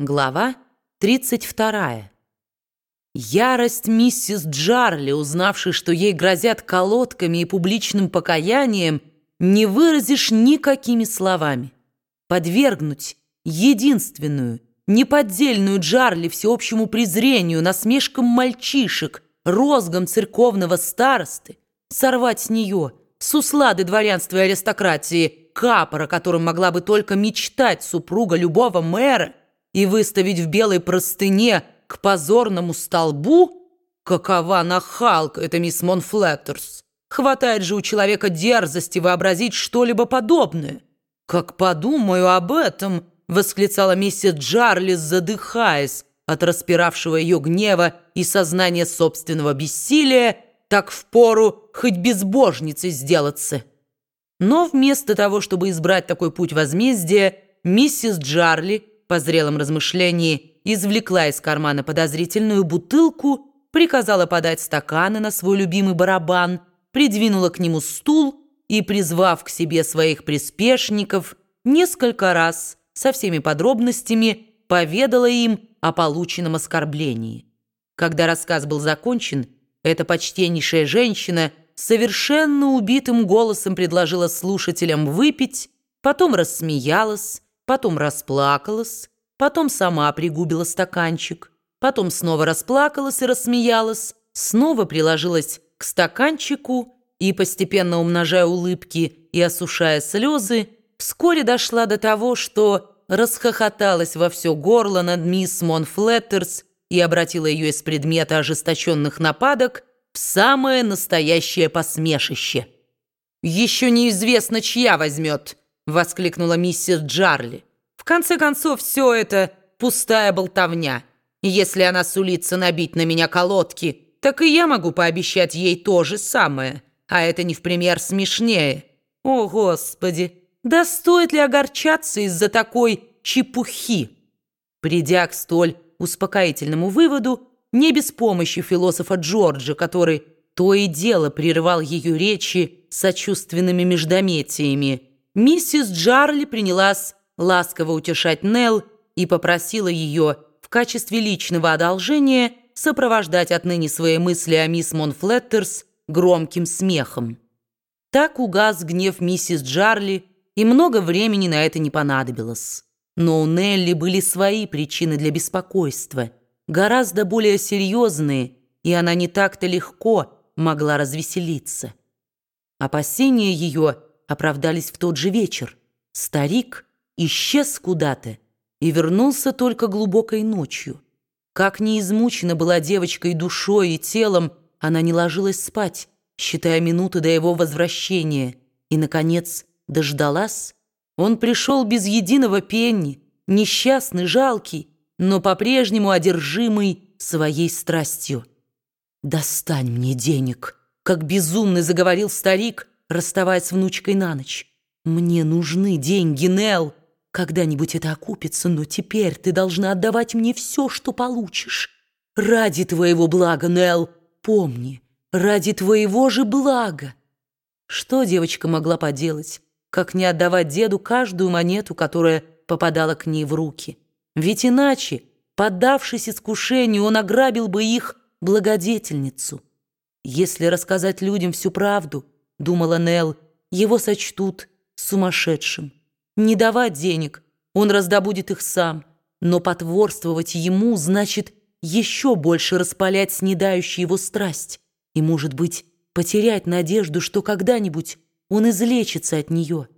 Глава 32. Ярость миссис Джарли, узнавшей, что ей грозят колодками и публичным покаянием, не выразишь никакими словами. Подвергнуть единственную, неподдельную Джарли всеобщему презрению, насмешкам мальчишек, розгам церковного старосты, сорвать с нее, с услады дворянства и аристократии, капора, которым могла бы только мечтать супруга любого мэра, и выставить в белой простыне к позорному столбу? Какова нахалка эта мисс Монфлеттерс! Хватает же у человека дерзости вообразить что-либо подобное. «Как подумаю об этом!» — восклицала миссис Джарли, задыхаясь от распиравшего ее гнева и сознания собственного бессилия, так впору хоть безбожницей сделаться. Но вместо того, чтобы избрать такой путь возмездия, миссис Джарли — по зрелом размышлении извлекла из кармана подозрительную бутылку, приказала подать стаканы на свой любимый барабан, придвинула к нему стул и, призвав к себе своих приспешников, несколько раз со всеми подробностями поведала им о полученном оскорблении. Когда рассказ был закончен, эта почтеннейшая женщина совершенно убитым голосом предложила слушателям выпить, потом рассмеялась, потом расплакалась, потом сама пригубила стаканчик, потом снова расплакалась и рассмеялась, снова приложилась к стаканчику и, постепенно умножая улыбки и осушая слезы, вскоре дошла до того, что расхохоталась во все горло над мисс Монфлеттерс и обратила ее из предмета ожесточенных нападок в самое настоящее посмешище. «Еще неизвестно, чья возьмет», — воскликнула миссис Джарли. «В конце концов, все это пустая болтовня. Если она сулится набить на меня колодки, так и я могу пообещать ей то же самое. А это не в пример смешнее. О, Господи! Да стоит ли огорчаться из-за такой чепухи?» Придя к столь успокоительному выводу, не без помощи философа Джорджа, который то и дело прерывал ее речи сочувственными междометиями, Миссис Джарли принялась ласково утешать Нелл и попросила ее в качестве личного одолжения сопровождать отныне свои мысли о мисс Монфлеттерс громким смехом. Так угас гнев миссис Джарли, и много времени на это не понадобилось. Но у Нелли были свои причины для беспокойства, гораздо более серьезные, и она не так-то легко могла развеселиться. Опасения ее – оправдались в тот же вечер. Старик исчез куда-то и вернулся только глубокой ночью. Как не измучена была девочка и душой, и телом, она не ложилась спать, считая минуты до его возвращения, и, наконец, дождалась. Он пришел без единого пенни, несчастный, жалкий, но по-прежнему одержимый своей страстью. «Достань мне денег!» — как безумный заговорил старик — расставаясь с внучкой на ночь. «Мне нужны деньги, Нелл. Когда-нибудь это окупится, но теперь ты должна отдавать мне все, что получишь. Ради твоего блага, Нелл, помни, ради твоего же блага». Что девочка могла поделать, как не отдавать деду каждую монету, которая попадала к ней в руки? Ведь иначе, поддавшись искушению, он ограбил бы их благодетельницу. Если рассказать людям всю правду – думала Нелл, его сочтут сумасшедшим. Не давать денег, он раздобудет их сам, но потворствовать ему значит еще больше распалять снедающую его страсть и, может быть, потерять надежду, что когда-нибудь он излечится от нее.